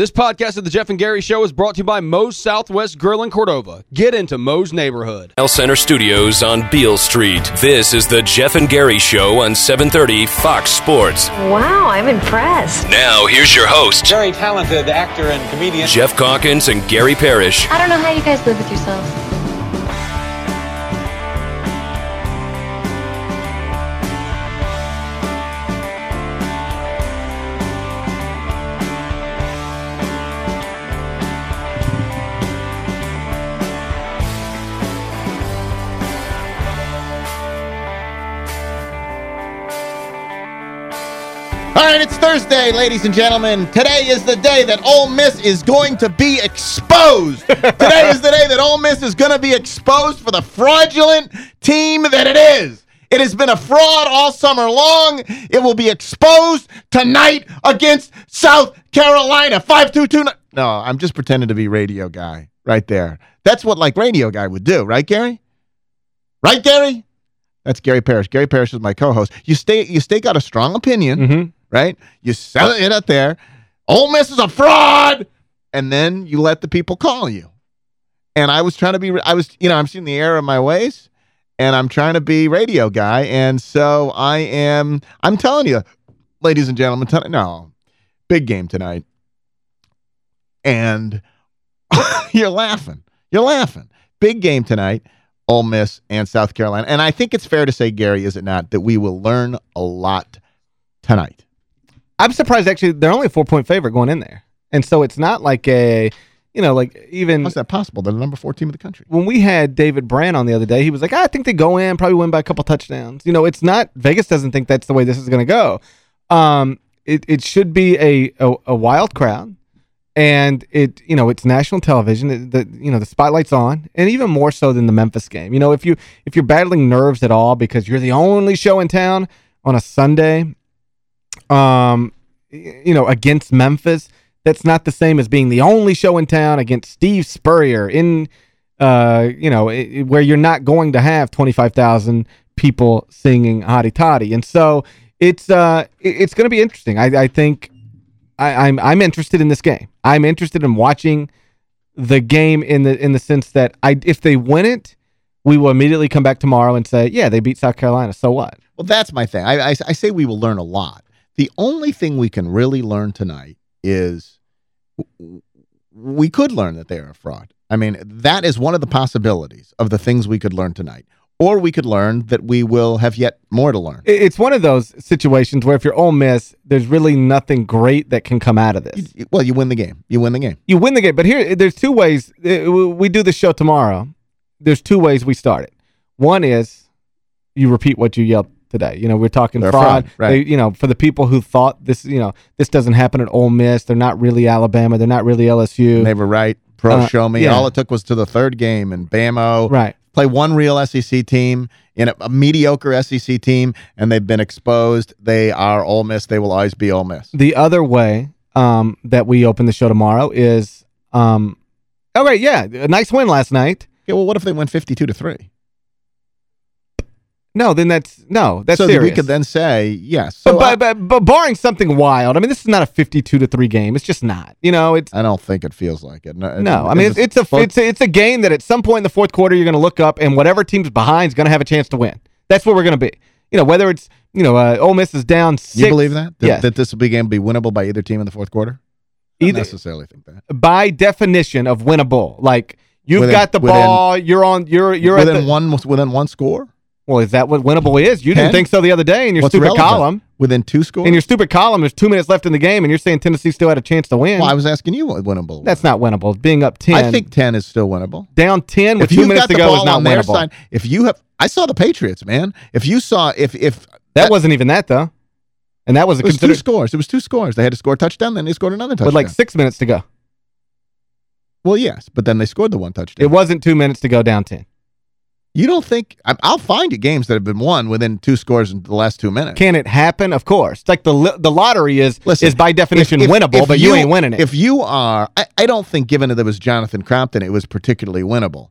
This podcast of the Geoff and Gary Show is brought to you by Moe's Southwest Grill in Cordova. Get into Moe's neighborhood. L Center Studios on Beale Street. This is the Geoff and Gary Show on 730 Fox Sports. Wow, I'm impressed. Now, here's your host, Very talented actor and comedian. Geoff Calkins and Gary Parrish. I don't know how you guys live with yourselves. All right, it's Thursday, ladies and gentlemen. Today is the day that Ole Miss is going to be exposed. Today is the day that Ole Miss is going to be exposed for the fraudulent team that it is. It has been a fraud all summer long. It will be exposed tonight against South Carolina. 5229. No, I'm just pretending to be radio guy right there. That's what like radio guy would do, right, Gary? Right, Gary? That's Gary Parrish. Gary Parrish is my co-host. You stay you stake out a strong opinion, mm-hmm. Right? You sell it out there. Ole Miss is a fraud, and then you let the people call you. And I was trying to be, I was, you know, I'm seeing the error of my ways, and I'm trying to be radio guy, and so I am. I'm telling you, ladies and gentlemen, no, big game tonight, and you're laughing, you're laughing. Big game tonight. Ole Miss and South Carolina. And I think it's fair to say, Gary, is it not, that we will learn a lot tonight. I'm surprised actually they're only a four-point favorite going in there. And so it's not like a, you know, like even How's that possible? They're the number four team in the country. when we had David Brand on the other day, he was like, I think they go in, probably win by a couple touchdowns. You know, it's not, Vegas doesn't think that's the way this is going to go. Um, it, it should be a, a, a wild crowd. And it, you know, it's national television. It- The, you know, the spotlight's on, and even more so than the Memphis game. You know, if you if you're battling nerves at all because you're the only show in town on a Sunday, um, you know, against Memphis, that's not the same as being the only show in town against Steve Spurrier in, uh, you know, i- i- where you're not going to have 25,000 people singing Hotty Toddy. And so it's, uh, it's going to be interesting. I, I think I, I'm, I'm interested in this game. I'm interested in watching the game in the, in the sense that I, if they win it, we will immediately come back tomorrow and say, yeah, they beat South Carolina. So what? Well, that's my thing. I, I, I say we will learn a lot. The only thing we can really learn tonight is we could learn that they are a fraud. I mean, that is one of the possibilities of the things we could learn tonight. Or we could learn that we will have yet more to learn. It's one of those situations where if you're Ole Miss, there's really nothing great that can come out of this. You- well, you win the game. You win the game. You win the game, but here there's two ways. uh, We do the show tomorrow. There's two ways we start it. One is you repeat what you yelled today. You know, we're talking They're fraud. fraud, right. They, you know, for the people who thought this, you know, this doesn't happen at Ole Miss. They're not really Alabama. They're not really LSU. And they were right. Pro Uh, show me. yeah. All it took was to the third game and Bamo. Right. Play one real SEC team in a, a mediocre SEC team, and they've been exposed. They are Ole Miss. They will always be Ole Miss. The other way um, that we open the show tomorrow is, um, all right, yeah, a nice win last night. Yeah, well, what if they win 52 to 3? No, then that's no, that's so serious. we could then say, yes. So but, I, but, but, but barring something wild, I mean, this is not a 52 to 3 game. It's just not. You know, it's I don't think it feels like it. No, no. I mean, it's, it's a it's a, it's a game that at some point in the fourth quarter you're going to look up and whatever team's behind is going to have a chance to win. That's where we're going to be. You know, whether it's, you know, uh, Ole Miss is down 6 You believe that? That, Yes. that this will be game be winnable by either team in the fourth quarter? I don't Either- necessarily think that. by definition of winnable. Like you've Within- got the within- ball, you're on you're you're at Within the, one within one score? Well, is that what winnable is? You didn't think so the other day in your What's stupid relevant? column. Within two scores? In your stupid column, there's two minutes left in the game, and you're saying Tennessee still had a chance to win. well, I was asking you what winnable. was. That's not winnable. Being up 10. I think 10 is still winnable. down 10 with if two minutes to go is not winnable. side, if you have I saw the Patriots, man. If you saw if if That wasn't even that, though. And that was a it was two scores. It was two scores. They had to score a touchdown, then they scored another touchdown. with like six minutes to go. well, yes, but then they scored the one touchdown. It wasn't two minutes to go down 10. You don't think I'll find you games that have been won within two scores in the last two minutes. Can it happen? Of course. It's like the the lottery is Listen, is by definition if- if- winnable, if but you, ain't winning it. If you are, I, I don't think given that it was Jonathan Crompton, it was particularly winnable.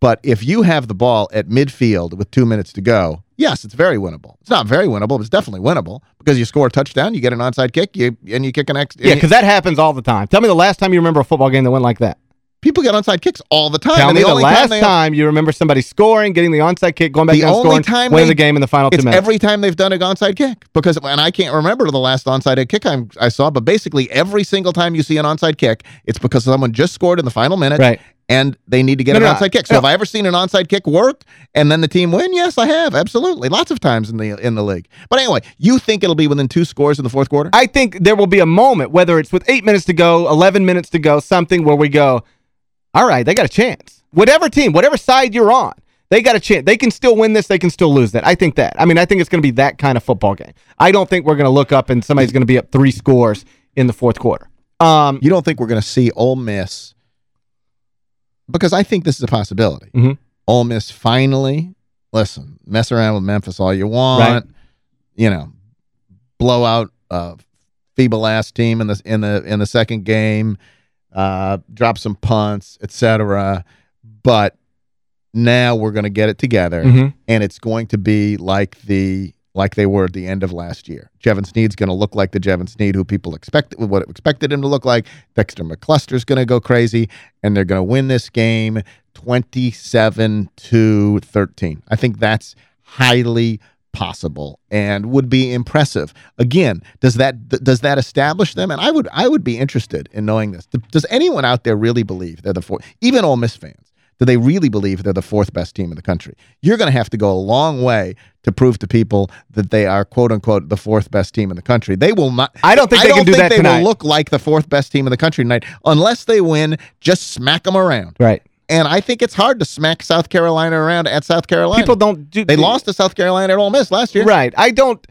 But if you have the ball at midfield with two minutes to go, yes, it's very winnable. It's not very winnable, but it's definitely winnable because you score a touchdown, you get an onside kick, you and you kick an ex. Yeah, because that happens all the time. Tell me the last time you remember a football game that went like that. People get onside kicks all the time. Tell and me the, only last they- time, you remember somebody scoring, getting the onside kick, going back The down, only scoring, time winning they- the game in the final two It's minutes. every time they've done an onside kick because, and I can't remember the last onside kick I, I saw, but basically every single time you see an onside kick, it's because someone just scored in the final minute, Right. And they need to get No, an no, onside kick. So no. have I ever seen an onside kick work and then the team win? Yes, I have, absolutely, lots of times in the in the league. But anyway, you think it'll be within two scores in the fourth quarter? I think there will be a moment, whether it's with eight minutes to go, 11 minutes to go, something where we go, all right, they got a chance. Whatever team, whatever side you're on, they got a chance. They can still win this. They can still lose that. I think that. I mean, I think it's going to be that kind of football game. I don't think we're going to look up and somebody's going to be up three scores in the fourth quarter. Um, you don't think we're going to see Ole Miss because I think this is a possibility. Mm -hmm. Ole Miss finally, listen, mess around with Memphis all you want, Right. you know, blow out a feeble ass team in the in the in the second game, uh, drop some punts, etc. But now we're going to get it together, Mhm. and it's going to be like the like they were at the end of last year. Jevan Snead's going to look like the Jevan Snead who people expected what expected him to look like. Dexter McCluster's going to go crazy, and they're going to win this game 27 to 13. I think that's highly possible and would be impressive. Again, does that th- does that establish them? And I would I would be interested in knowing this. Does anyone out there really believe they're the fourth? Even Ole Miss fans, do they really believe they're the fourth best team in the country? You're going to have to go a long way to prove to people that they are quote unquote the fourth best team in the country. They will not. I don't think they can do that they tonight. will look like the fourth best team in the country tonight unless they win. Just smack them around. right. And I think it's hard to smack South Carolina around at South Carolina. People don't do They lost to South Carolina at Ole Miss last year. Right. I don't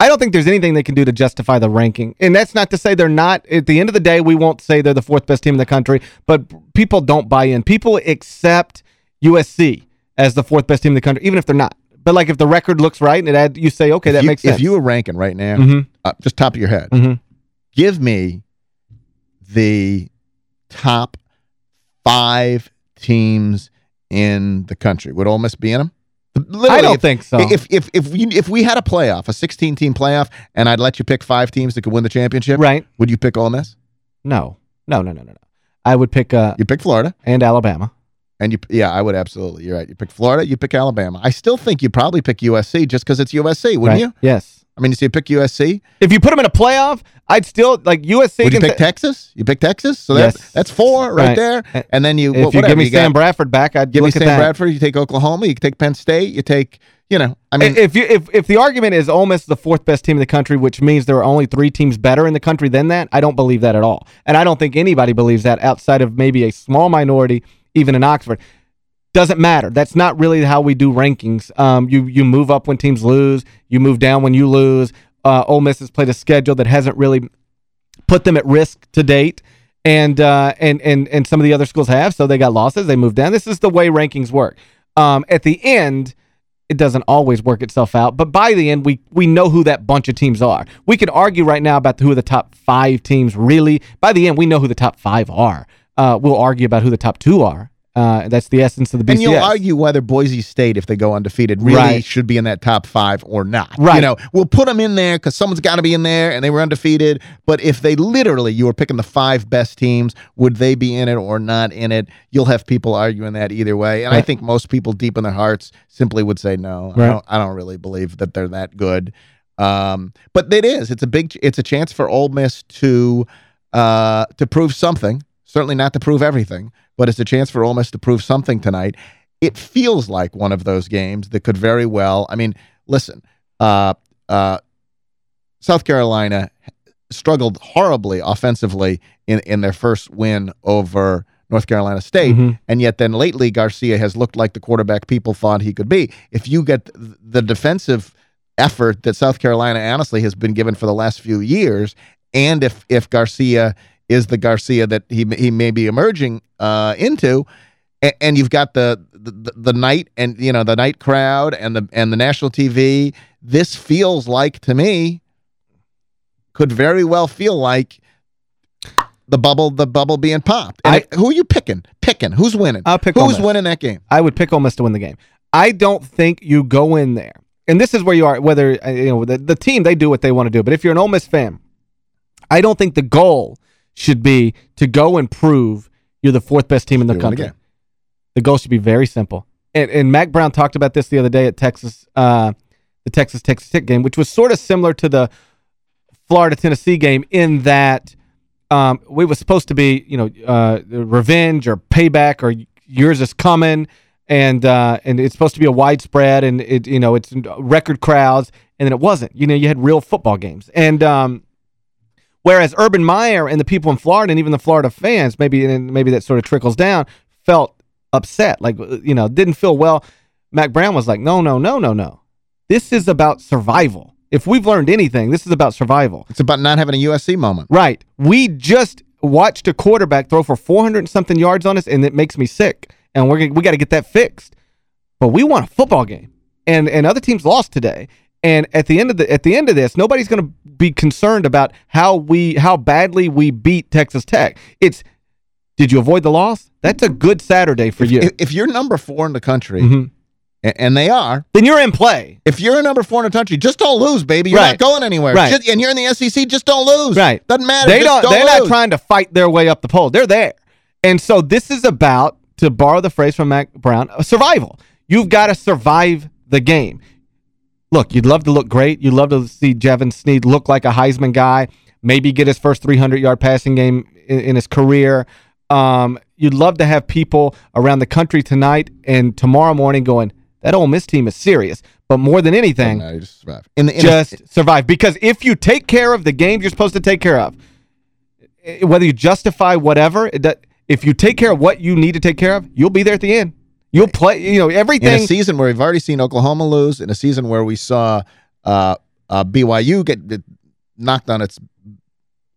I don't think there's anything they can do to justify the ranking. And that's not to say they're not. At the end of the day, we won't say they're the fourth best team in the country, but people don't buy in. People accept USC as the fourth best team in the country, even if they're not. But like if the record looks right and it add, you say, okay, that you, makes sense. If you were ranking right now, Mhm. uh, just top of your head, Mhm. give me the top five teams in the country. Would Ole Miss be in them? Literally, I don't if- think so. If if if we, if we had a playoff, a 16 team playoff, and I'd let you pick five teams that could win the championship, Right. Would you pick Ole Miss? No. No, no, no, no, no. I would pick uh You pick Florida, and Alabama. and you yeah, I would absolutely. You're right. You pick Florida, you pick Alabama. I still think you'd probably pick USC just because it's USC, wouldn't right? you? Yes. I mean, you see, you pick USC. If you put them in a playoff, I'd still like USC. Would you pick Texas? You pick Texas, so that's Yes. that's four right, Right. there. And then you If wh- you give me got- Sam Bradford back, I'd give me Sam at that. Bradford. You take Oklahoma. You take Penn State. You take you know. I mean, if you if if the argument is Ole Miss is the fourth best team in the country, which means there are only three teams better in the country than that, I don't believe that at all. And I don't think anybody believes that outside of maybe a small minority, even in Oxford. Doesn't matter. That's not really how we do rankings. Um, you you move up when teams lose. You move down when you lose. Uh, Ole Miss has played a schedule that hasn't really put them at risk to date. And uh, and and and some of the other schools have, so they got losses. They moved down. This is the way rankings work. Um, at the end, it doesn't always work itself out, but by the end, we we know who that bunch of teams are. We can argue right now about who the top five teams really. By the end, we know who the top five are. Uh, we'll argue about who the top two are. Uh, that's the essence of the BCS. and you'll argue whether Boise State, if they go undefeated, really Right. should be in that top five or not. Right. You know, we'll put them in there because someone's got to be in there, and they were undefeated. But if they literally, you were picking the five best teams, would they be in it or not in it? You'll have people arguing that either way. And I think most people deep in their hearts simply would say no. I don't. I don't really believe that they're that good. Um, but it is. It's a big. It's a chance for Ole Miss to uh, to prove something. Certainly not to prove everything, but it's a chance for Ole Miss to prove something tonight. It feels like one of those games that could very well. I mean, listen, uh, uh, South Carolina struggled horribly offensively in in their first win over North Carolina State, Mhm. and yet then lately Garcia has looked like the quarterback people thought he could be. If you get the defensive effort that South Carolina honestly has been given for the last few years, and if if Garcia is the Garcia that he he may be emerging uh, into, and, and you've got the, the the night and you know the night crowd and the and the national TV, this feels like to me could very well feel like the bubble the bubble being popped. And I- who are you picking? Picking. Who's winning? I'll pick Who's winning that game? I would pick Ole Miss to win the game. I don't think you go in there. And this is where you are, whether, uh, you know, the, the team, they do what they want to do. But if you're an Ole Miss fan, I don't think the goal should be to go and prove you're the fourth best team in the country. The goal should be very simple. And, and Mack Brown talked about this the other day at Texas, uh, the Texas Texas Tech game, which was sort of similar to the Florida Tennessee game in that um, we was supposed to be, you know, uh, revenge or payback or yours is coming, and uh, and it's supposed to be a widespread and it, you know, it's record crowds, and then it wasn't. You know, you had real football games, and um, whereas Urban Meyer and the people in Florida and even the Florida fans, maybe and maybe that sort of trickles down, felt upset, like uh, you know, didn't feel well. Mack Brown was like, no, no, no, no, no. This is about survival. If we've learned anything, this is about survival. It's about not having a USC moment. Right. We just watched a quarterback throw for 400 and something yards on us, and it makes me sick. And we're we got to get that fixed. But we won a football game, and and other teams lost today. And at the end of the at the end of this, nobody's going to be concerned about how we how badly we beat Texas Tech. It's did you avoid the loss? That's a good Saturday for you. If, if you're number four in the country, Mhm. and they are, then you're in play. if you're a number four in the country, just don't lose, baby. You're Right. not going anywhere. Right. Just- and you're in the SEC, just don't lose. Right. Doesn't matter. They just don't, they're lose. not trying to fight their way up the pole. They're there. And so this is about, to borrow the phrase from Mack Brown, survival. You've got to survive the game. Look, you'd love to look great. You'd love to see Jevan Snead look like a Heisman guy, maybe get his first 300-yard passing game in, in his career. Um, you'd love to have people around the country tonight and tomorrow morning going, that Ole Miss team is serious. But more than anything, No, just survive. In the, in just survive. Because if you take care of the games you're supposed to take care of, whether you justify whatever, if you take care of what you need to take care of, you'll be there at the end. You'll play, you know, everything. in a season where we've already seen Oklahoma lose, in a season where we saw uh, uh, BYU get, get knocked on its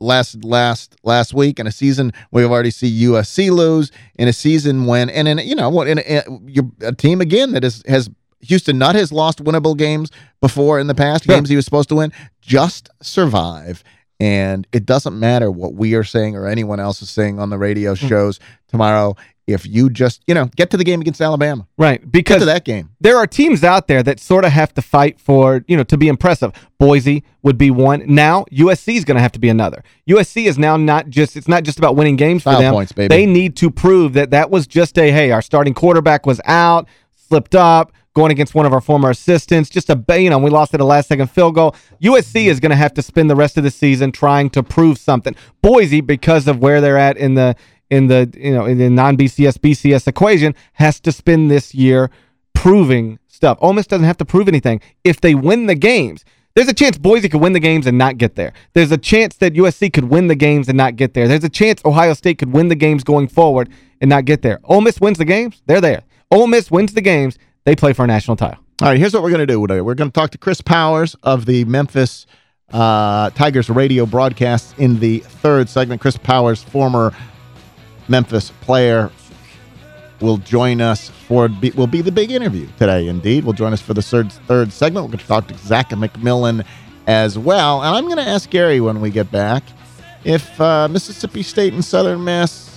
last last last week, in a season where we've already see USC lose, in a season when and in you know what in a, you're a team again that is has Houston Nutt has lost winnable games before in the past, Sure. games he was supposed to win. Just survive. And it doesn't matter what we are saying or anyone else is saying on the radio Hmm. shows tomorrow. If you just, you know, get to the game against Alabama. right. Because that game. there are teams out there that sort of have to fight for, you know, to be impressive. Boise would be one. Now, USC is going to have to be another. USC is now not just, it's not just about winning games for Style them. points, baby. They need to prove that that was just a, hey, our starting quarterback was out, slipped up, going against one of our former assistants, just a, you know, we lost at a last second field goal. USC mm-hmm. is going to have to spend the rest of the season trying to prove something. Boise, because of where they're at in the, in the, you know, in the non-BCS, BCS equation, has to spend this year proving stuff. Ole Miss doesn't have to prove anything. If they win the games, there's a chance Boise could win the games and not get there. There's a chance that USC could win the games and not get there. There's a chance Ohio State could win the games going forward and not get there. Ole Miss wins the games, they're there. Ole Miss wins the games, they play for a national title. All right, here's what we're going to do today. We're going to talk to Chris Powers of the Memphis uh, Tigers radio broadcast in the third segment. Chris Powers, former Memphis player, will join us for will be the big interview today. Indeed, will join us for the third third segment. We're going to talk to Zack McMillin as well, and I'm going to ask Gary when we get back if uh, Mississippi State and Southern Miss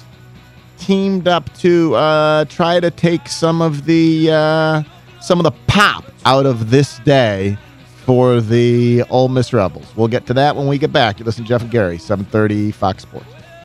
teamed up to uh, try to take some of the uh, some of the pop out of this day for the Ole Miss Rebels. We'll get to that when we get back. You listen to Geoff and Gary, 730 Fox Sports.